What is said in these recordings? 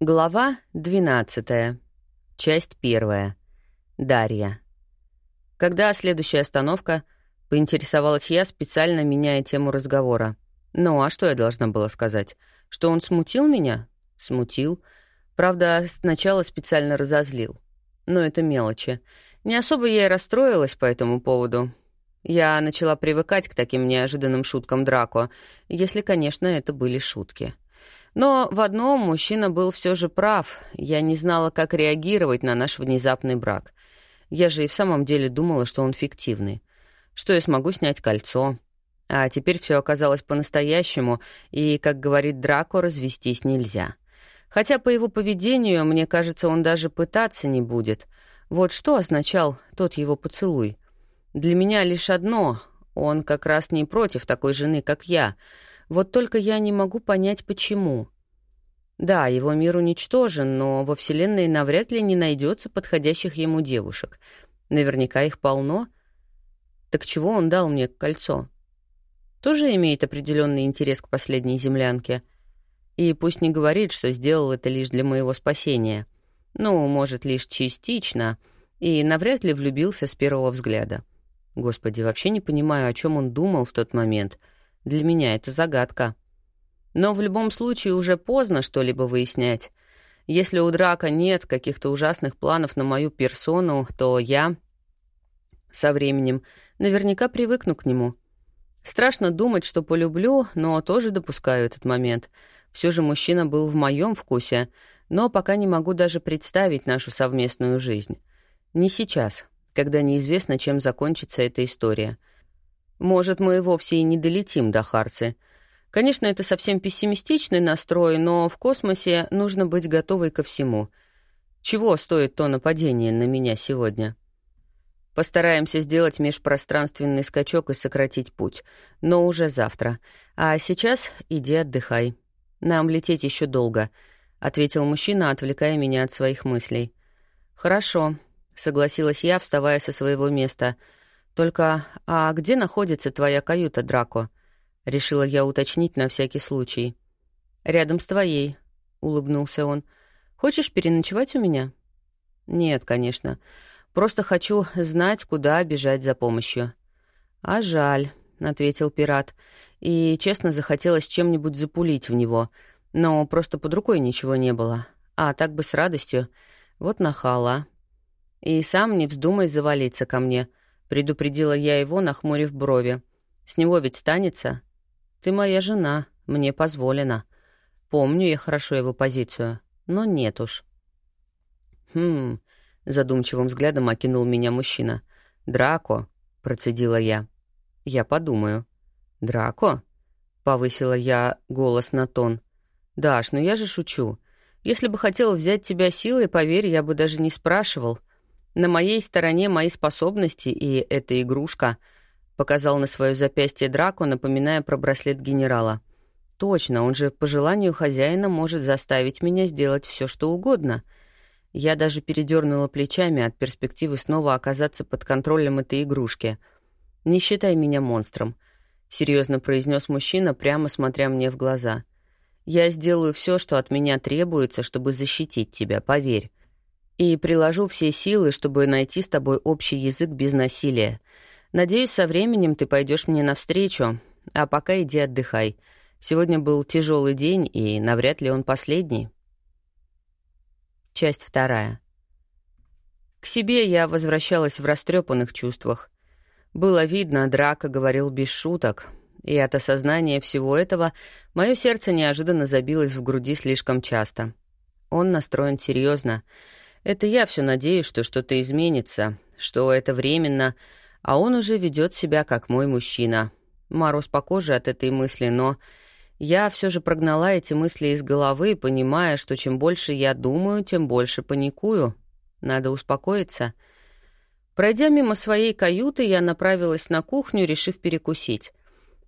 Глава 12. Часть 1. Дарья. Когда следующая остановка, поинтересовалась я, специально меняя тему разговора. Ну, а что я должна была сказать? Что он смутил меня? Смутил. Правда, сначала специально разозлил. Но это мелочи. Не особо я и расстроилась по этому поводу. Я начала привыкать к таким неожиданным шуткам Драко, если, конечно, это были шутки. — но в одном мужчина был все же прав. Я не знала, как реагировать на наш внезапный брак. Я же и в самом деле думала, что он фиктивный. Что я смогу снять кольцо. А теперь все оказалось по-настоящему, и, как говорит Драко, развестись нельзя. Хотя по его поведению, мне кажется, он даже пытаться не будет. Вот что означал тот его поцелуй. Для меня лишь одно — он как раз не против такой жены, как я — вот только я не могу понять, почему. Да, его мир уничтожен, но во Вселенной навряд ли не найдется подходящих ему девушек. Наверняка их полно. Так чего он дал мне кольцо? Тоже имеет определенный интерес к последней землянке. И пусть не говорит, что сделал это лишь для моего спасения. Ну, может, лишь частично, и навряд ли влюбился с первого взгляда. Господи, вообще не понимаю, о чем он думал в тот момент — для меня это загадка. Но в любом случае уже поздно что-либо выяснять. Если у Драка нет каких-то ужасных планов на мою персону, то я со временем наверняка привыкну к нему. Страшно думать, что полюблю, но тоже допускаю этот момент. Все же мужчина был в моем вкусе, но пока не могу даже представить нашу совместную жизнь. Не сейчас, когда неизвестно, чем закончится эта история — может, мы вовсе и не долетим до Харцы. Конечно, это совсем пессимистичный настрой, но в космосе нужно быть готовой ко всему. Чего стоит то нападение на меня сегодня? Постараемся сделать межпространственный скачок и сократить путь, но уже завтра. А сейчас иди отдыхай. Нам лететь еще долго, — ответил мужчина, отвлекая меня от своих мыслей. «Хорошо», — согласилась я, вставая со своего места — «Только, а где находится твоя каюта, Драко?» — решила я уточнить на всякий случай. «Рядом с твоей», — улыбнулся он. «Хочешь переночевать у меня?» «Нет, конечно. Просто хочу знать, куда бежать за помощью». «А жаль», — ответил пират. И, честно, захотелось чем-нибудь запулить в него, но просто под рукой ничего не было. А так бы с радостью. Вот нахала. И сам не вздумай завалиться ко мне. Предупредила я его, нахмурив брови. «С него ведь станется?» «Ты моя жена, мне позволено. Помню я хорошо его позицию, но нет уж». «Хм...» — задумчивым взглядом окинул меня мужчина. «Драко», — процедила я. «Я подумаю». «Драко?» — повысила я голос на тон. «Даш, ну я же шучу. Если бы хотел взять тебя силой, поверь, я бы даже не спрашивал. На моей стороне мои способности, и эта игрушка показал на свое запястье Драко, напоминая про браслет генерала. Точно, он же по желанию хозяина может заставить меня сделать все, что угодно. Я даже передернула плечами от перспективы снова оказаться под контролем этой игрушки. «Не считай меня монстром», — серьезно произнес мужчина, прямо смотря мне в глаза. «Я сделаю все, что от меня требуется, чтобы защитить тебя, поверь и приложу все силы, чтобы найти с тобой общий язык без насилия. Надеюсь, со временем ты пойдешь мне навстречу, а пока иди отдыхай. Сегодня был тяжелый день, и навряд ли он последний. Часть вторая. К себе я возвращалась в растрепанных чувствах. Было видно, Драка говорил без шуток, и от осознания всего этого мое сердце неожиданно забилось в груди слишком часто. Он настроен серьезно. Это я все надеюсь, что что-то изменится, что это временно, а он уже ведет себя как мой мужчина. Мороз по коже от этой мысли, но я все же прогнала эти мысли из головы, понимая, что чем больше я думаю, тем больше паникую. Надо успокоиться. Пройдя мимо своей каюты, я направилась на кухню, решив перекусить.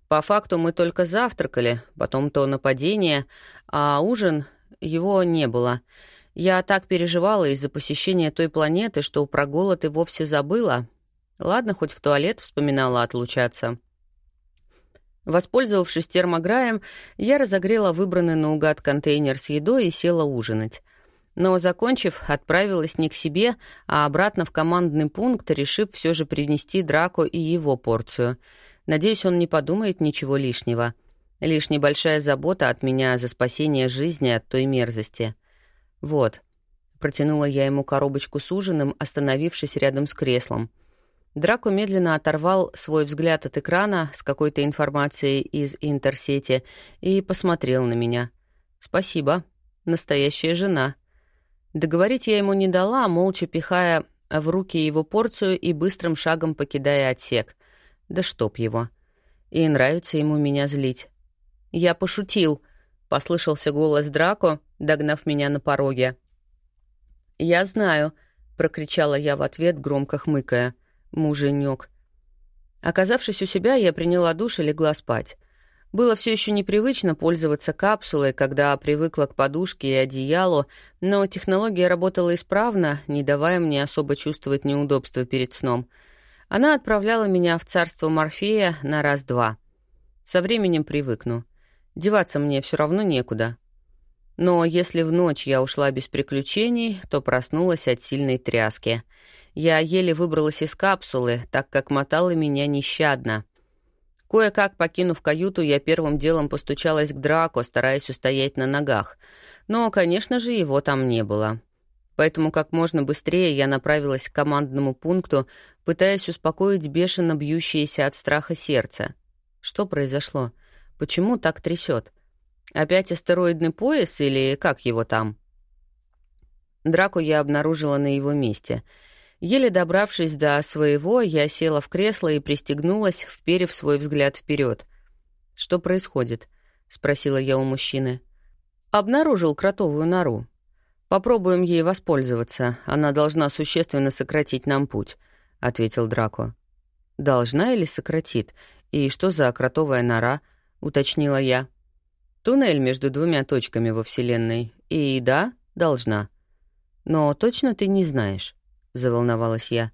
По факту мы только завтракали, потом то нападение, а ужин его не было — я так переживала из-за посещения той планеты, что про голод и вовсе забыла. Ладно, хоть в туалет вспоминала отлучаться. Воспользовавшись термограем, я разогрела выбранный наугад контейнер с едой и села ужинать. Но, закончив, отправилась не к себе, а обратно в командный пункт, решив все же принести Драко и его порцию. Надеюсь, он не подумает ничего лишнего. Лишь небольшая забота от меня за спасение жизни от той мерзости. Вот. Протянула я ему коробочку с ужином, остановившись рядом с креслом. Драко медленно оторвал свой взгляд от экрана с какой-то информацией из интерсети и посмотрел на меня. «Спасибо. Настоящая жена». Договорить я ему не дала, молча пихая в руки его порцию и быстрым шагом покидая отсек. Да чтоб его. И нравится ему меня злить. «Я пошутил», — послышался голос Драко, догнав меня на пороге. «Я знаю», — прокричала я в ответ, громко хмыкая. «Муженек». Оказавшись у себя, я приняла душ и легла спать. Было все еще непривычно пользоваться капсулой, когда привыкла к подушке и одеялу, но технология работала исправно, не давая мне особо чувствовать неудобства перед сном. Она отправляла меня в царство Морфея на раз-два. Со временем привыкну. Деваться мне все равно некуда. Но если в ночь я ушла без приключений, то проснулась от сильной тряски. Я еле выбралась из капсулы, так как мотала меня нещадно — Кое-как покинув каюту, я первым делом постучалась к Драко, стараясь устоять на ногах. Но, конечно же, его там не было. Поэтому как можно быстрее я направилась к командному пункту, пытаясь успокоить бешено бьющееся от страха сердце. Что произошло? Почему так трясет? Опять астероидный пояс или как его там? Драку я обнаружила на его месте — Еле добравшись до своего, я села в кресло и пристегнулась, вперев свой взгляд вперед. «Что происходит?» — спросила я у мужчины. «Обнаружил кротовую нору. Попробуем ей воспользоваться. Она должна существенно сократить нам путь», — ответил Драко. «Должна или сократит? И что за кротовая нора?» — уточнила я. «Туннель между двумя точками во Вселенной. И да, должна. Но точно ты не знаешь». — заволновалась я.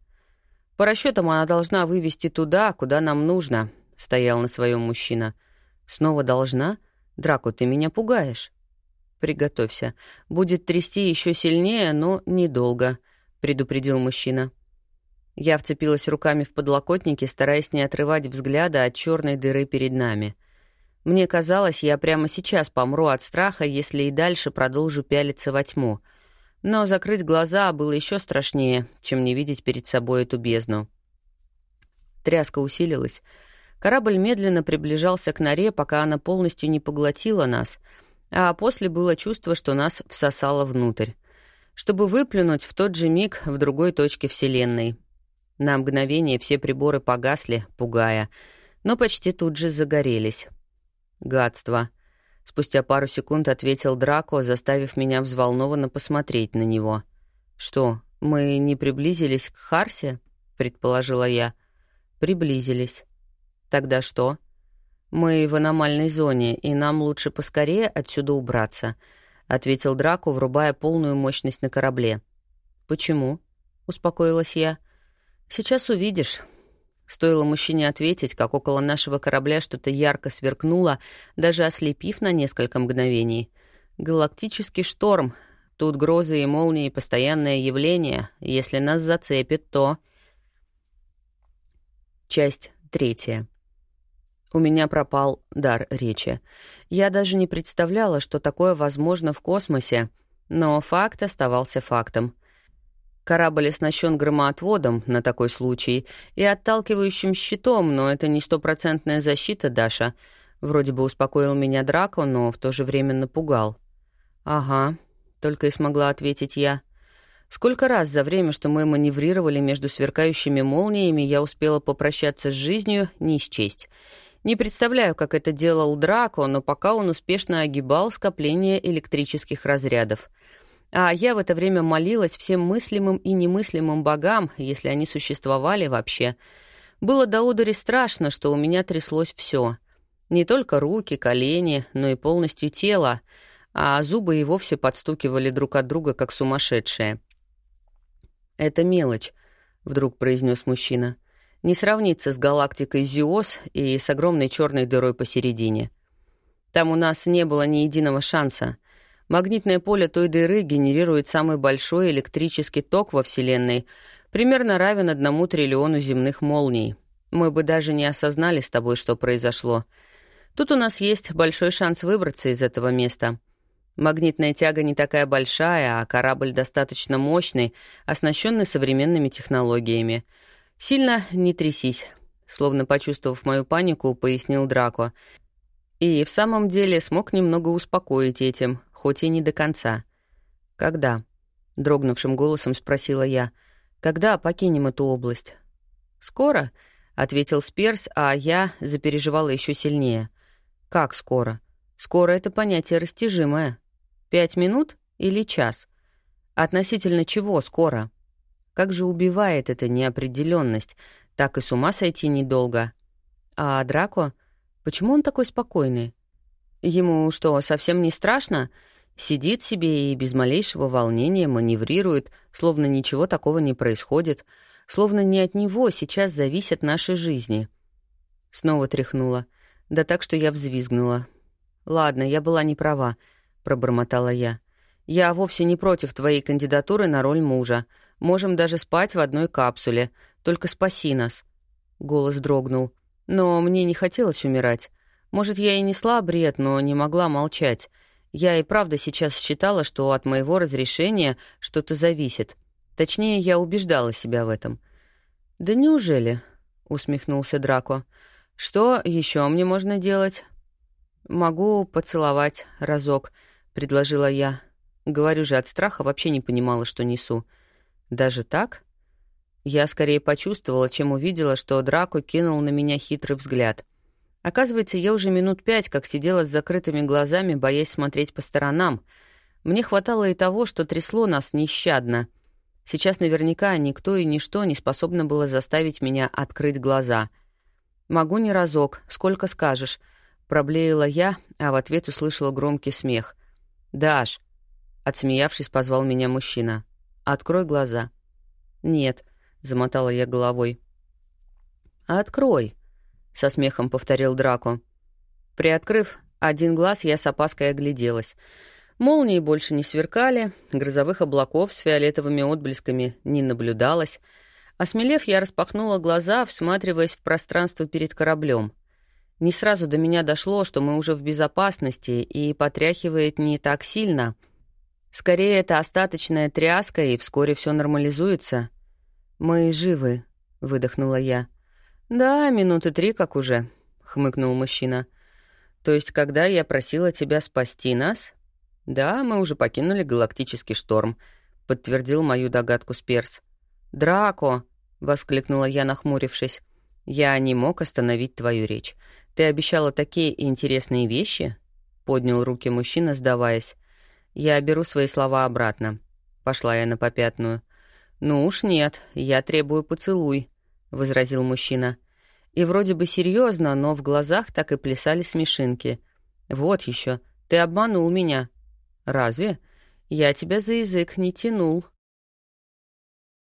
«По расчетам она должна вывести туда, куда нам нужно», — стоял на своем мужчина. «Снова должна? Драко, ты меня пугаешь». «Приготовься. Будет трясти еще сильнее, но недолго», — предупредил мужчина. Я вцепилась руками в подлокотники, стараясь не отрывать взгляда от черной дыры перед нами. Мне казалось, я прямо сейчас помру от страха, если и дальше продолжу пялиться во тьму — но закрыть глаза было еще страшнее, чем не видеть перед собой эту бездну. Тряска усилилась. Корабль медленно приближался к норе, пока она полностью не поглотила нас, а после было чувство, что нас всосало внутрь, чтобы выплюнуть в тот же миг в другой точке Вселенной. На мгновение все приборы погасли, пугая, но почти тут же загорелись. Гадство. Спустя пару секунд ответил Драко, заставив меня взволнованно посмотреть на него. «Что, мы не приблизились к Харсе?» — предположила я. «Приблизились. Тогда что?» «Мы в аномальной зоне, и нам лучше поскорее отсюда убраться», — ответил Драко, врубая полную мощность на корабле. «Почему?» — успокоилась я. «Сейчас увидишь». Стоило мужчине ответить, как около нашего корабля что-то ярко сверкнуло, даже ослепив на несколько мгновений. Галактический шторм. Тут грозы и молнии — постоянное явление. Если нас зацепит, то... Часть третья. У меня пропал дар речи. Я даже не представляла, что такое возможно в космосе, но факт оставался фактом — Корабль оснащен громоотводом на такой случай и отталкивающим щитом, но это не стопроцентная защита, Даша. Вроде бы успокоил меня Драко, но в то же время напугал. «Ага», — только и смогла ответить я. Сколько раз за время, что мы маневрировали между сверкающими молниями, я успела попрощаться с жизнью, не счесть. Не представляю, как это делал Драко, но пока он успешно огибал скопление электрических разрядов. А я в это время молилась всем мыслимым и немыслимым богам, если они существовали вообще. Было до одури страшно, что у меня тряслось все. Не только руки, колени, но и полностью тело, а зубы и вовсе подстукивали друг от друга, как сумасшедшие. «Это мелочь», — вдруг произнес мужчина. не сравнится с галактикой Зиос и с огромной черной дырой посередине. Там у нас не было ни единого шанса. Магнитное поле той дыры генерирует самый большой электрический ток во Вселенной, примерно равен одному триллиону земных молний. Мы бы даже не осознали с тобой, что произошло. Тут у нас есть большой шанс выбраться из этого места. Магнитная тяга не такая большая, а корабль достаточно мощный, оснащенный современными технологиями. Сильно не трясись, словно почувствовав мою панику, пояснил Драко. И в самом деле смог немного успокоить этим, хоть и не до конца. «Когда?» — дрогнувшим голосом спросила я. «Когда покинем эту область?» «Скоро», — ответил Сперс, а я запереживала еще сильнее. «Как скоро?» «Скоро — это понятие растяжимое. Пять минут или час? Относительно чего скоро?» Как же убивает эта неопределенность, так и с ума сойти недолго. А Драко? Почему он такой спокойный? Ему что, совсем не страшно? Сидит себе и без малейшего волнения маневрирует, словно ничего такого не происходит, словно не от него сейчас зависят наши жизни. Снова тряхнула. Да так, что я взвизгнула. «Ладно, я была не права», — пробормотала я. «Я вовсе не против твоей кандидатуры на роль мужа. Можем даже спать в одной капсуле. Только спаси нас». Голос дрогнул. Но мне не хотелось умирать. Может, я и несла бред, но не могла молчать. Я и правда сейчас считала, что от моего разрешения что-то зависит. Точнее, я убеждала себя в этом. «Да неужели?» — усмехнулся Драко. «Что еще мне можно делать?» «Могу поцеловать разок», — предложила я. Говорю же, от страха вообще не понимала, что несу. Даже так? Я скорее почувствовала, чем увидела, что Драко кинул на меня хитрый взгляд. Оказывается, я уже минут пять как сидела с закрытыми глазами, боясь смотреть по сторонам. Мне хватало и того, что трясло нас нещадно. Сейчас наверняка никто и ничто не способно было заставить меня открыть глаза. «Могу не разок, сколько скажешь», — проблеяла я, а в ответ услышала громкий смех. «Даш!» — отсмеявшись, позвал меня мужчина. Открой глаза». «Нет», — замотала я головой. «Открой», — со смехом повторил Драко. Приоткрыв один глаз, я с опаской огляделась. Молнии больше не сверкали, грозовых облаков с фиолетовыми отблесками не наблюдалось. Осмелев, я распахнула глаза, всматриваясь в пространство перед кораблем. Не сразу до меня дошло, что мы уже в безопасности, и потряхивает не так сильно — Скорее, это остаточная тряска, и вскоре все нормализуется. «Мы живы», — выдохнула я. «Да, минуты три как уже», — хмыкнул мужчина. «То есть, когда я просила тебя спасти нас?» «Да, мы уже покинули галактический шторм», — подтвердил мою догадку Сперс. «Драко!» — воскликнула я, нахмурившись. «Я не мог остановить твою речь. Ты обещала такие интересные вещи?» — поднял руки мужчина, сдаваясь. Я беру свои слова обратно. Пошла я на попятную. «Ну уж нет, я требую поцелуй», — возразил мужчина. И вроде бы серьезно, но в глазах так и плясали смешинки. «Вот еще, ты обманул меня». «Разве? Я тебя за язык не тянул».